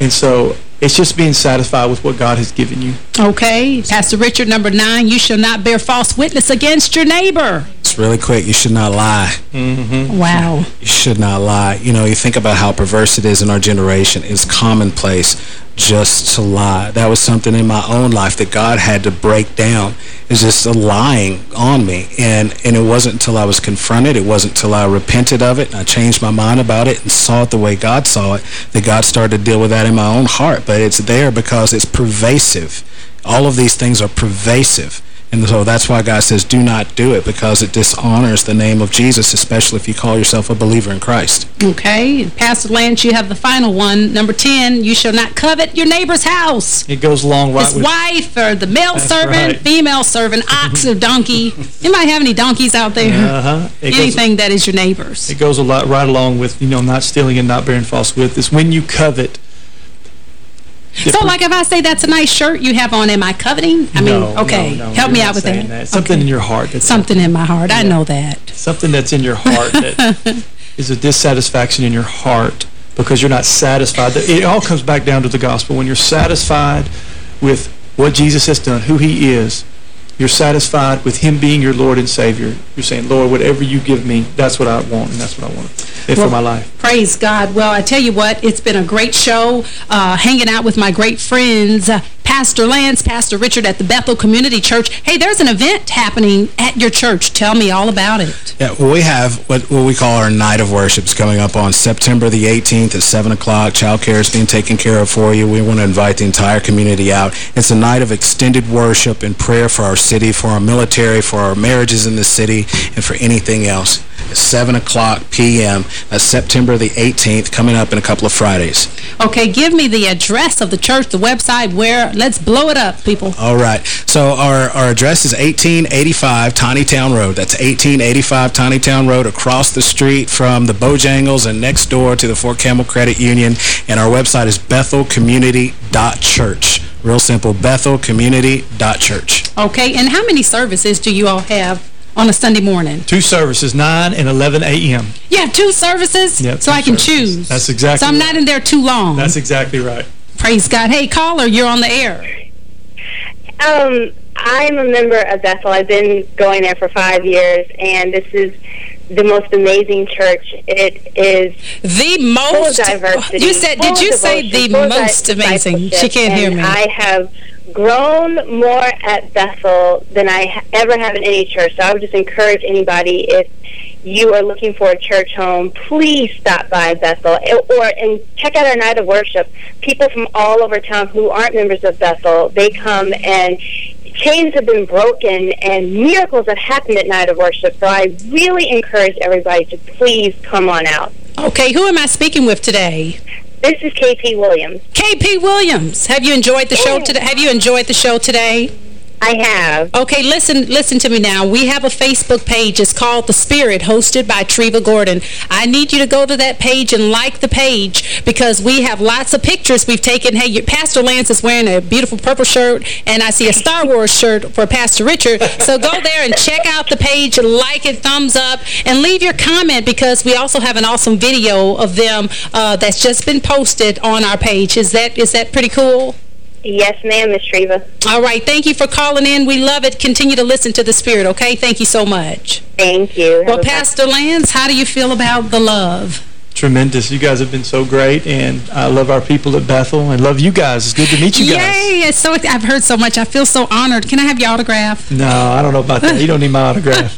I: And so it's just being satisfied with what God has given you.
G: Okay. Pastor Richard, number nine, you shall not bear false witness against your neighbor.
H: It's really quick. You should not lie.
I: Mm-hmm.
G: Wow.
H: You should not lie. You know, you think about how perverse it is in our generation. It's commonplace just to lie. That was something in my own life that God had to break down. It's just a lying on me. And, and it wasn't until I was confronted, it wasn't until I repented of it, and I changed my mind about it and saw it the way God saw it, that God started to deal with that in my own heart. But it's there because it's pervasive. All of these things are pervasive. And so that's why God says, do not do it, because it dishonors the name of Jesus, especially if you call yourself a believer in Christ.
G: Okay. Pastor Lance, you have the final one. Number 10, you shall not covet your neighbor's house.
I: It goes along right
G: His
I: with...
G: wife or the male
I: That's
G: servant,
I: right.
G: female servant, ox or donkey. Anybody have any donkeys out there?
I: Uh-huh. It goes-
G: Anything that is your neighbor's.
I: It goes a lot right along with, you know, not stealing and not bearing false witness. When you covet...
G: So, like, if I say that's a nice shirt you have on, am I coveting? I mean, okay,
I: no, no,
G: help me out with
I: saying
G: that.
I: Something in your heart. That's
G: Something in my heart. I know that.
I: Something that's in your heart that is a dissatisfaction in your heart because you're not satisfied. It all comes back down to the gospel. When you're satisfied with what Jesus has done, who he is, you're satisfied with him being your Lord and Savior. You're saying, Lord, whatever you give me, that's what I want, and that's what I want for my life.
G: Praise God. Well, I tell you what, it's been a great show, uh, hanging out with my great friends, Pastor Lance, Pastor Richard at the Bethel Community Church. Hey, there's an event happening at your church. Tell me all about it.
H: Yeah, well, we have what, what we call our Night of Worships coming up on September the 18th at 7 o'clock. Child care is being taken care of for you. We want to invite the entire community out. It's a night of extended worship and prayer for our city, for our military, for our marriages in the city, and for anything else. It's 7 o'clock p.m. That's September the 18th, coming up in a couple of Fridays.
G: Okay, give me the address of the church, the website, where, let's blow it up, people.
H: All right. So our, our address is 1885 Tiny Town Road. That's 1885 Tiny Town Road across the street from the Bojangles and next door to the Fort Campbell Credit Union. And our website is bethelcommunity.church. Real simple, bethelcommunity.church.
G: Okay, and how many services do you all have on a Sunday morning?
I: Two services, 9 and 11 a.m.
G: Yeah, two services?
I: Yep,
G: so
I: two
G: I can
I: services.
G: choose.
I: That's exactly
G: So I'm
I: right.
G: not in there too long.
I: That's exactly right.
G: Praise God. Hey, caller, you're on the air.
N: Um, I'm a member of Bethel. I've been going there for five years, and this is the most amazing church. It is
G: the
N: most diversity.
G: You said- did you say the most amazing? She can't hear me.
N: I have grown more at Bethel than I ha- ever have in any church. So I would just encourage anybody if you are looking for a church home, please stop by Bethel or and check out our night of worship. People from all over town who aren't members of Bethel, they come and chains have been broken and miracles have happened at night of worship. So I really encourage everybody to please come on out.
G: Okay, who am I speaking with today?
N: This is KP Williams.
G: KP Williams. Have you enjoyed the show today? Have you enjoyed the show today?
N: I have.
G: Okay, listen listen to me now. We have a Facebook page. It's called The Spirit, hosted by Treva Gordon. I need you to go to that page and like the page because we have lots of pictures we've taken. Hey, your, Pastor Lance is wearing a beautiful purple shirt, and I see a Star Wars shirt for Pastor Richard. So go there and check out the page, like it, thumbs up, and leave your comment because we also have an awesome video of them uh, that's just been posted on our page. Is that is that pretty cool?
N: Yes, ma'am, Miss Treva.
G: All right. Thank you for calling in. We love it. Continue to listen to the Spirit, okay? Thank you so much.
N: Thank you.
G: Well, Pastor Lance, how do you feel about the love?
I: Tremendous. You guys have been so great, and I love our people at Bethel, and love you guys. It's good to meet you guys.
G: Yay! So, I've heard so much. I feel so honored. Can I have your autograph?
I: No, I don't know about that. You don't need my autograph.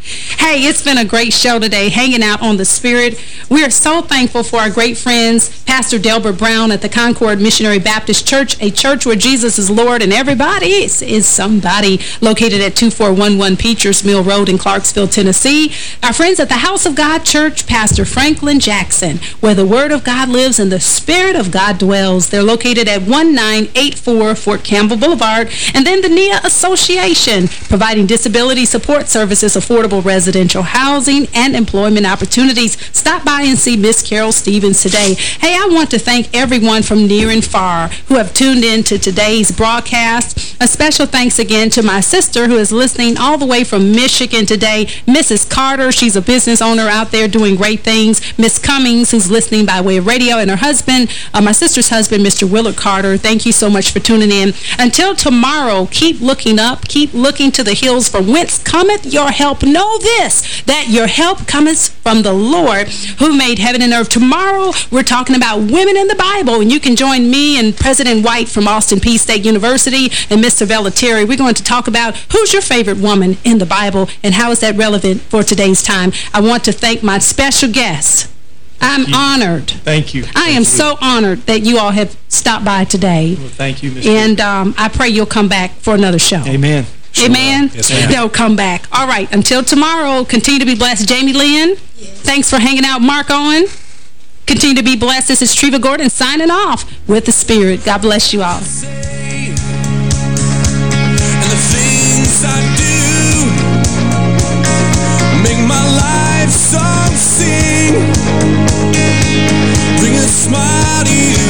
G: Hey, it's been a great show today, hanging out on the Spirit. We are so thankful for our great friends, Pastor Delbert Brown at the Concord Missionary Baptist Church, a church where Jesus is Lord and everybody is, is somebody, located at 2411 Peachers Mill Road in Clarksville, Tennessee. Our friends at the House of God Church, Pastor Franklin Jackson, where the Word of God lives and the Spirit of God dwells. They're located at 1984 Fort Campbell Boulevard. And then the NIA Association, providing disability support services, affordable residential housing, and employment opportunities. Stop by and see Miss Carol Stevens today. Hey, I want to thank everyone from near and far who have tuned in to today's broadcast. A special thanks again to my sister who is listening all the way from Michigan today, Mrs. Carter. She's a business owner out there doing great things. Miss Cummings, who's listening by way of radio, and her husband, uh, my sister's husband, Mr. Willard Carter. Thank you so much for tuning in. Until tomorrow, keep looking up, keep looking to the hills from whence cometh your help. Know this, that your help cometh from the Lord who made heaven and earth. Tomorrow, we're talking about women in the Bible, and you can join me and President White from Austin Peay State University and Mr. Vellateri. We're going to talk about who's your favorite woman in the Bible and how is that relevant for today's time. I want to thank my special special guest. I'm honored.
I: Thank you.
G: I thank am you. so honored that you all have stopped by today.
I: Well, thank you, Ms.
G: And um, I pray you'll come back for another show.
I: Amen. Sure.
G: Amen.
I: Yes.
G: They'll come back. All right. Until tomorrow, continue to be blessed. Jamie Lynn, yes. thanks for hanging out. Mark Owen, continue to be blessed. This is Treva Gordon signing off with the Spirit. God bless you all. make my life so sing, bring a smile to you.